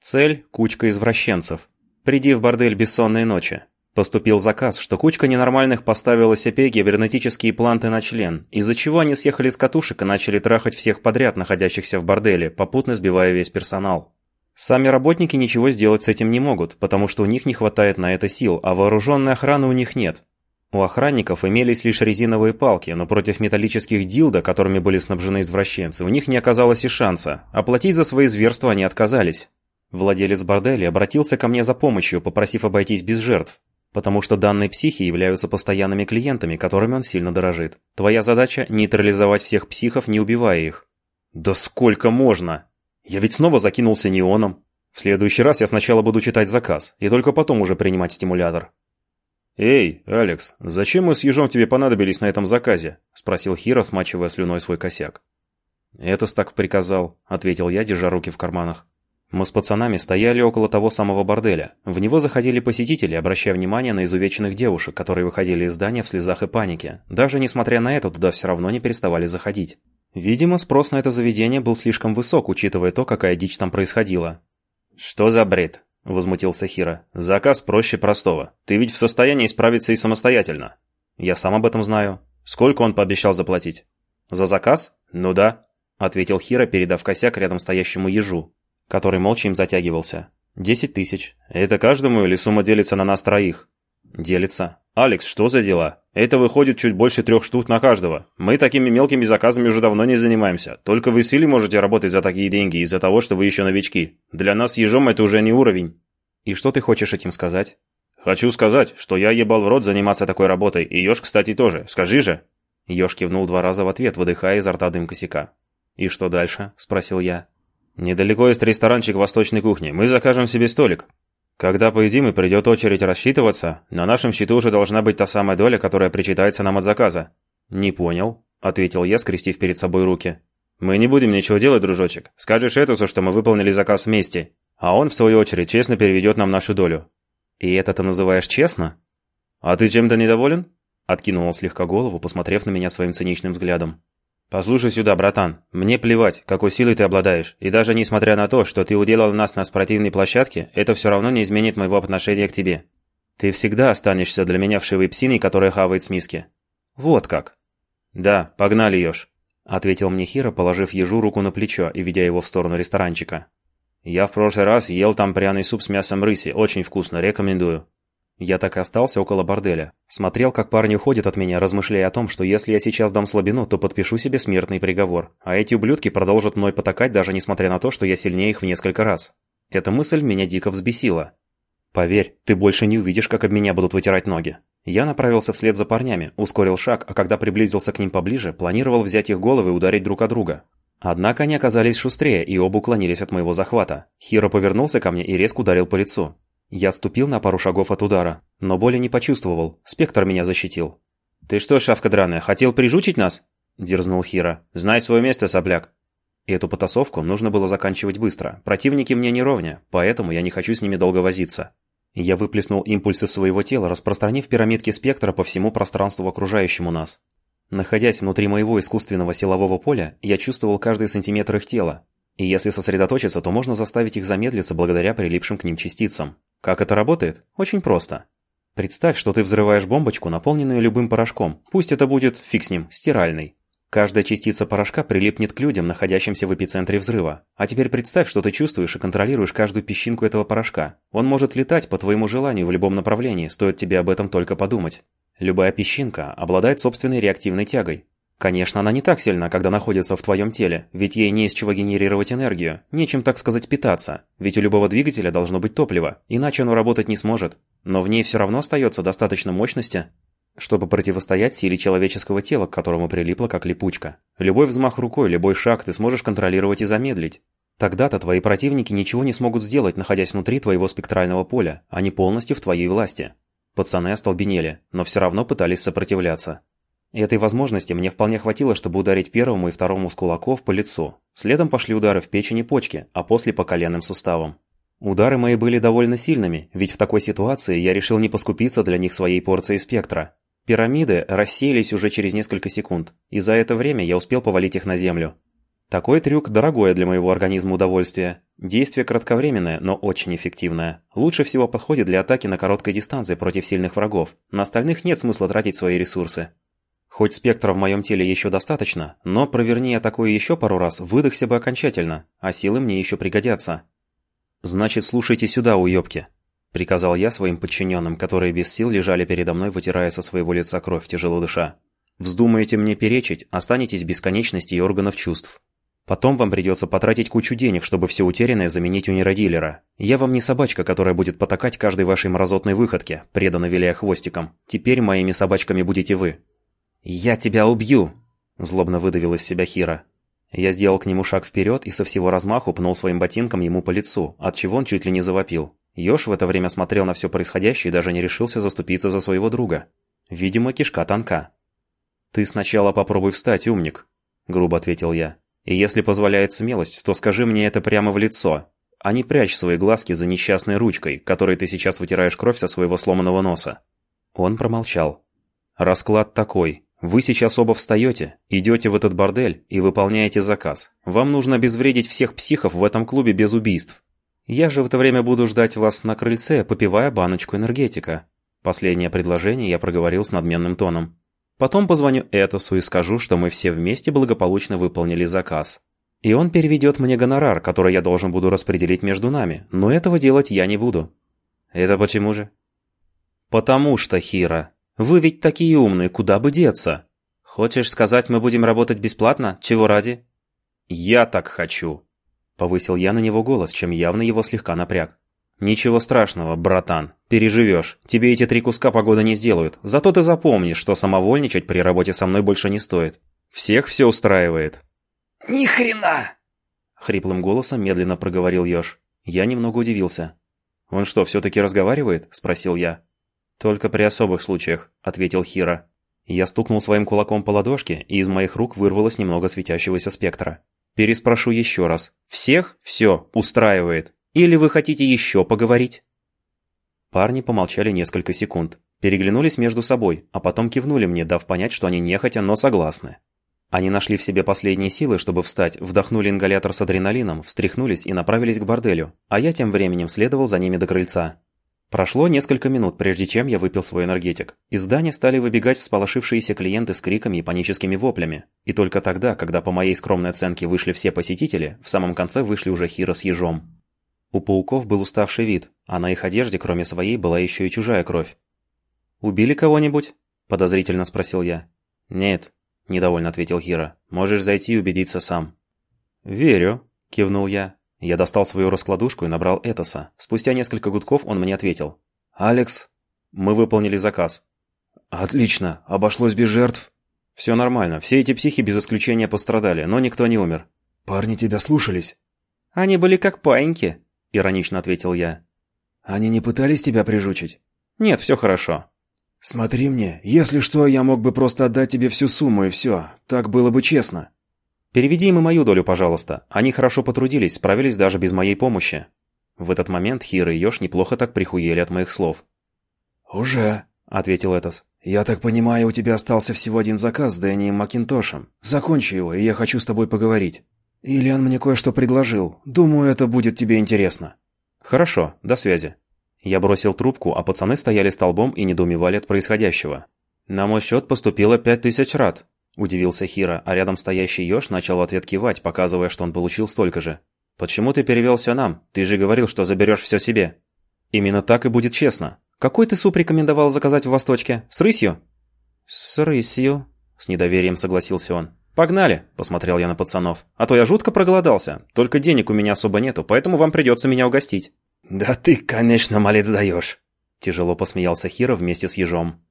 Цель – кучка извращенцев. Приди в бордель бессонные ночи. Поступил заказ, что кучка ненормальных поставила себе гибернетические планты на член, из-за чего они съехали с катушек и начали трахать всех подряд, находящихся в борделе, попутно сбивая весь персонал. Сами работники ничего сделать с этим не могут, потому что у них не хватает на это сил, а вооруженной охраны у них нет. У охранников имелись лишь резиновые палки, но против металлических дилдо, которыми были снабжены извращенцы, у них не оказалось и шанса. Оплатить за свои зверства они отказались. Владелец борделя обратился ко мне за помощью, попросив обойтись без жертв. Потому что данные психи являются постоянными клиентами, которыми он сильно дорожит. Твоя задача – нейтрализовать всех психов, не убивая их. Да сколько можно? Я ведь снова закинулся неоном. В следующий раз я сначала буду читать заказ, и только потом уже принимать стимулятор. «Эй, Алекс, зачем мы с Ежом тебе понадобились на этом заказе?» – спросил Хиро, смачивая слюной свой косяк. «Это так приказал», – ответил я, держа руки в карманах. Мы с пацанами стояли около того самого борделя. В него заходили посетители, обращая внимание на изувеченных девушек, которые выходили из здания в слезах и панике. Даже несмотря на это, туда все равно не переставали заходить. Видимо, спрос на это заведение был слишком высок, учитывая то, какая дичь там происходила. «Что за бред?» – возмутился Хира. «Заказ проще простого. Ты ведь в состоянии справиться и самостоятельно». «Я сам об этом знаю. Сколько он пообещал заплатить?» «За заказ? Ну да», – ответил Хира, передав косяк рядом стоящему ежу который молча им затягивался. «Десять тысяч. Это каждому или сумма делится на нас троих?» «Делится. Алекс, что за дела? Это выходит чуть больше трех штук на каждого. Мы такими мелкими заказами уже давно не занимаемся. Только вы с Илей можете работать за такие деньги из-за того, что вы еще новички. Для нас ежом это уже не уровень». «И что ты хочешь этим сказать?» «Хочу сказать, что я ебал в рот заниматься такой работой, и еж, кстати, тоже. Скажи же!» Еж кивнул два раза в ответ, выдыхая изо рта дым косяка. «И что дальше?» – спросил я. Недалеко есть ресторанчик восточной кухни. Мы закажем себе столик. Когда поедим и придет очередь рассчитываться, на нашем счету уже должна быть та самая доля, которая причитается нам от заказа». «Не понял», — ответил я, скрестив перед собой руки. «Мы не будем ничего делать, дружочек. Скажешь Этусу, что мы выполнили заказ вместе, а он, в свою очередь, честно переведет нам нашу долю». «И это ты называешь честно?» «А ты чем-то недоволен?» Откинул он слегка голову, посмотрев на меня своим циничным взглядом. «Послушай сюда, братан, мне плевать, какой силой ты обладаешь, и даже несмотря на то, что ты уделал нас на спортивной площадке, это все равно не изменит моего отношения к тебе. Ты всегда останешься для меня вшивой псиной, которая хавает с миски». «Вот как». «Да, погнали, Ёж», — ответил мне Хиро, положив ежу руку на плечо и ведя его в сторону ресторанчика. «Я в прошлый раз ел там пряный суп с мясом рыси, очень вкусно, рекомендую». Я так и остался около борделя. Смотрел, как парни уходят от меня, размышляя о том, что если я сейчас дам слабину, то подпишу себе смертный приговор. А эти ублюдки продолжат мной потакать, даже несмотря на то, что я сильнее их в несколько раз. Эта мысль меня дико взбесила. «Поверь, ты больше не увидишь, как об меня будут вытирать ноги». Я направился вслед за парнями, ускорил шаг, а когда приблизился к ним поближе, планировал взять их головы и ударить друг о друга. Однако они оказались шустрее и оба уклонились от моего захвата. Хиро повернулся ко мне и резко ударил по лицу. Я отступил на пару шагов от удара, но боли не почувствовал, спектр меня защитил. «Ты что, шавка драная, хотел прижучить нас?» – дерзнул Хира. «Знай свое место, сопляк!» Эту потасовку нужно было заканчивать быстро. Противники мне не ровня, поэтому я не хочу с ними долго возиться. Я выплеснул импульсы своего тела, распространив пирамидки спектра по всему пространству окружающему нас. Находясь внутри моего искусственного силового поля, я чувствовал каждый сантиметр их тела. И если сосредоточиться, то можно заставить их замедлиться благодаря прилипшим к ним частицам. Как это работает? Очень просто. Представь, что ты взрываешь бомбочку, наполненную любым порошком. Пусть это будет, фиг с ним, стиральный. Каждая частица порошка прилипнет к людям, находящимся в эпицентре взрыва. А теперь представь, что ты чувствуешь и контролируешь каждую песчинку этого порошка. Он может летать по твоему желанию в любом направлении, стоит тебе об этом только подумать. Любая песчинка обладает собственной реактивной тягой. Конечно, она не так сильна, когда находится в твоем теле, ведь ей не из чего генерировать энергию, нечем, так сказать, питаться, ведь у любого двигателя должно быть топливо, иначе оно работать не сможет. Но в ней все равно остается достаточно мощности, чтобы противостоять силе человеческого тела, к которому прилипла как липучка. Любой взмах рукой, любой шаг ты сможешь контролировать и замедлить. Тогда-то твои противники ничего не смогут сделать, находясь внутри твоего спектрального поля, они полностью в твоей власти. Пацаны остолбенели, но все равно пытались сопротивляться. Этой возможности мне вполне хватило, чтобы ударить первому и второму с кулаков по лицу. Следом пошли удары в печень и почки, а после по коленным суставам. Удары мои были довольно сильными, ведь в такой ситуации я решил не поскупиться для них своей порцией спектра. Пирамиды рассеялись уже через несколько секунд, и за это время я успел повалить их на землю. Такой трюк – дорогое для моего организма удовольствие. Действие кратковременное, но очень эффективное. Лучше всего подходит для атаки на короткой дистанции против сильных врагов. На остальных нет смысла тратить свои ресурсы. Хоть спектра в моем теле еще достаточно, но проверни я такое еще пару раз, выдохся бы окончательно, а силы мне еще пригодятся. «Значит, слушайте сюда, уёбки», – приказал я своим подчиненным, которые без сил лежали передо мной, вытирая со своего лица кровь, тяжело дыша. «Вздумаете мне перечить, останетесь бесконечности и органов чувств. Потом вам придется потратить кучу денег, чтобы все утерянное заменить у нейродилера. Я вам не собачка, которая будет потакать каждой вашей мразотной выходке, преданно виляя хвостиком. Теперь моими собачками будете вы». «Я тебя убью!» – злобно выдавил из себя Хира. Я сделал к нему шаг вперед и со всего размаху пнул своим ботинком ему по лицу, от чего он чуть ли не завопил. Ёж в это время смотрел на все происходящее и даже не решился заступиться за своего друга. Видимо, кишка тонка. «Ты сначала попробуй встать, умник», – грубо ответил я. И если позволяет смелость, то скажи мне это прямо в лицо, а не прячь свои глазки за несчастной ручкой, которой ты сейчас вытираешь кровь со своего сломанного носа». Он промолчал. «Расклад такой. Вы сейчас оба встаете, идете в этот бордель и выполняете заказ. Вам нужно обезвредить всех психов в этом клубе без убийств. Я же в это время буду ждать вас на крыльце, попивая баночку энергетика». Последнее предложение я проговорил с надменным тоном. Потом позвоню Этосу и скажу, что мы все вместе благополучно выполнили заказ. И он переведет мне гонорар, который я должен буду распределить между нами, но этого делать я не буду. Это почему же? Потому что, Хира, вы ведь такие умные, куда бы деться? Хочешь сказать, мы будем работать бесплатно? Чего ради? Я так хочу. Повысил я на него голос, чем явно его слегка напряг. «Ничего страшного, братан. Переживешь. Тебе эти три куска погода не сделают. Зато ты запомнишь, что самовольничать при работе со мной больше не стоит. Всех все устраивает». «Ни хрена!» Хриплым голосом медленно проговорил Ёж. Я немного удивился. «Он что, все-таки разговаривает?» – спросил я. «Только при особых случаях», – ответил Хира. Я стукнул своим кулаком по ладошке, и из моих рук вырвалось немного светящегося спектра. Переспрошу еще раз. «Всех все устраивает?» Или вы хотите еще поговорить?» Парни помолчали несколько секунд, переглянулись между собой, а потом кивнули мне, дав понять, что они нехотя, но согласны. Они нашли в себе последние силы, чтобы встать, вдохнули ингалятор с адреналином, встряхнулись и направились к борделю, а я тем временем следовал за ними до крыльца. Прошло несколько минут, прежде чем я выпил свой энергетик. Из здания стали выбегать всполошившиеся клиенты с криками и паническими воплями. И только тогда, когда по моей скромной оценке вышли все посетители, в самом конце вышли уже Хира с ежом. У пауков был уставший вид, а на их одежде, кроме своей, была еще и чужая кровь. «Убили кого-нибудь?» – подозрительно спросил я. «Нет», – недовольно ответил Хира. «Можешь зайти и убедиться сам». «Верю», – кивнул я. Я достал свою раскладушку и набрал Этоса. Спустя несколько гудков он мне ответил. «Алекс, мы выполнили заказ». «Отлично. Обошлось без жертв?» «Все нормально. Все эти психи без исключения пострадали, но никто не умер». «Парни тебя слушались?» «Они были как паиньки», – иронично ответил я. «Они не пытались тебя прижучить?» «Нет, все хорошо». «Смотри мне, если что, я мог бы просто отдать тебе всю сумму и все. Так было бы честно». «Переведи им и мою долю, пожалуйста. Они хорошо потрудились, справились даже без моей помощи». В этот момент Хира и Ёж неплохо так прихуели от моих слов. «Уже», — ответил Этос. «Я так понимаю, у тебя остался всего один заказ с Дэнием Макинтошем. Закончи его, и я хочу с тобой поговорить». «Ильян мне кое-что предложил. Думаю, это будет тебе интересно». «Хорошо, до связи». Я бросил трубку, а пацаны стояли столбом и недоумевали от происходящего. «На мой счет поступило пять тысяч рад», – удивился Хира, а рядом стоящий Ёж начал в ответ кивать, показывая, что он получил столько же. «Почему ты перевелся нам? Ты же говорил, что заберешь все себе». «Именно так и будет честно. Какой ты суп рекомендовал заказать в Восточке? С рысью?» «С рысью», – с недоверием согласился он. «Погнали!» – посмотрел я на пацанов. «А то я жутко проголодался. Только денег у меня особо нету, поэтому вам придется меня угостить». «Да ты, конечно, малец даешь!» Тяжело посмеялся Хира вместе с ежом.